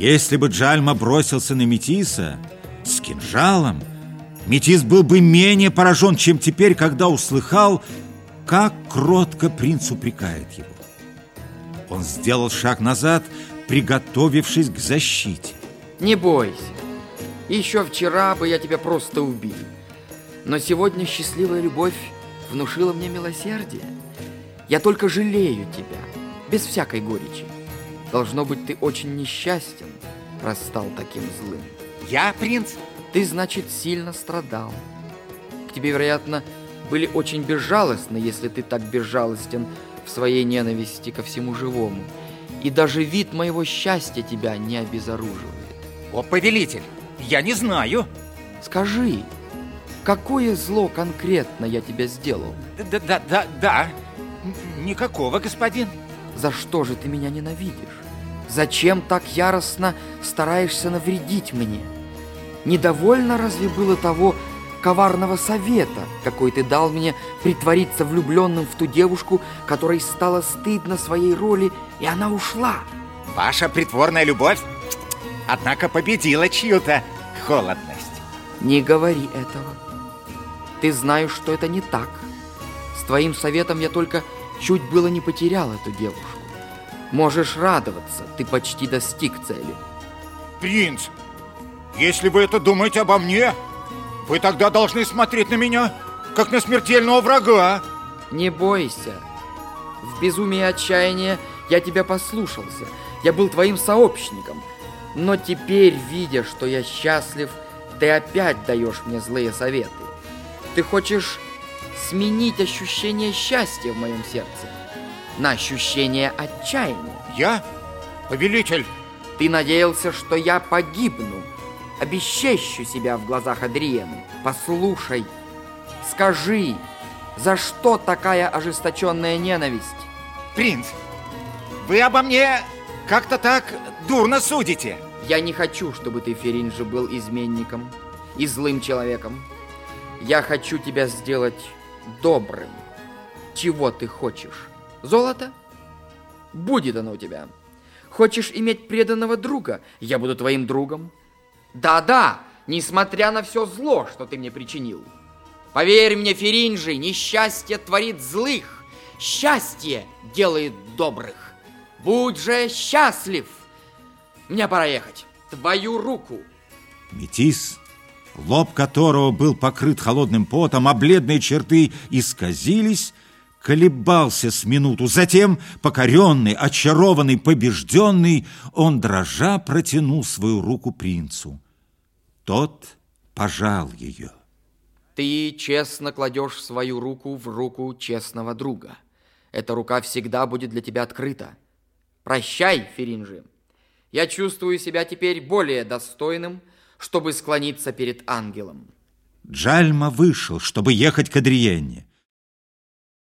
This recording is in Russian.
Если бы Джальма бросился на Метиса с кинжалом, Метис был бы менее поражен, чем теперь, когда услыхал, как кротко принц упрекает его. Он сделал шаг назад, приготовившись к защите. Не бойся. Еще вчера бы я тебя просто убил. Но сегодня счастливая любовь внушила мне милосердие. Я только жалею тебя, без всякой горечи. Должно быть, ты очень несчастен, раз стал таким злым. Я, принц? Ты, значит, сильно страдал. К тебе, вероятно, были очень безжалостны, если ты так безжалостен в своей ненависти ко всему живому. И даже вид моего счастья тебя не обезоруживает. О, повелитель, я не знаю. Скажи, какое зло конкретно я тебя сделал? Да, да, да, да. Никакого, господин. За что же ты меня ненавидишь? Зачем так яростно стараешься навредить мне? Недовольно разве было того коварного совета, какой ты дал мне притвориться влюбленным в ту девушку, которой стало стыдно своей роли, и она ушла? Ваша притворная любовь, однако, победила чью-то холодность. Не говори этого. Ты знаешь, что это не так. С твоим советом я только чуть было не потерял эту девушку. Можешь радоваться, ты почти достиг цели. Принц, если вы это думаете обо мне, вы тогда должны смотреть на меня, как на смертельного врага. Не бойся. В безумии отчаяния я тебя послушался. Я был твоим сообщником. Но теперь, видя, что я счастлив, ты опять даешь мне злые советы. Ты хочешь сменить ощущение счастья в моем сердце на ощущение отчаяния. Я? Повелитель? Ты надеялся, что я погибну, обесчещу себя в глазах Адриены. Послушай, скажи, за что такая ожесточенная ненависть? Принц, вы обо мне как-то так дурно судите. Я не хочу, чтобы ты, Феринжи, был изменником и злым человеком. Я хочу тебя сделать добрым. Чего ты хочешь? Золото? Будет оно у тебя. Хочешь иметь преданного друга? Я буду твоим другом. Да-да, несмотря на все зло, что ты мне причинил. Поверь мне, Феринжи, несчастье творит злых, счастье делает добрых. Будь же счастлив. Мне пора ехать. Твою руку. Метис, лоб которого был покрыт холодным потом, а бледные черты исказились, колебался с минуту. Затем, покоренный, очарованный, побежденный, он, дрожа, протянул свою руку принцу. Тот пожал ее. Ты честно кладешь свою руку в руку честного друга. Эта рука всегда будет для тебя открыта. Прощай, Феринжи. Я чувствую себя теперь более достойным, чтобы склониться перед ангелом. Джальма вышел, чтобы ехать к Адриене.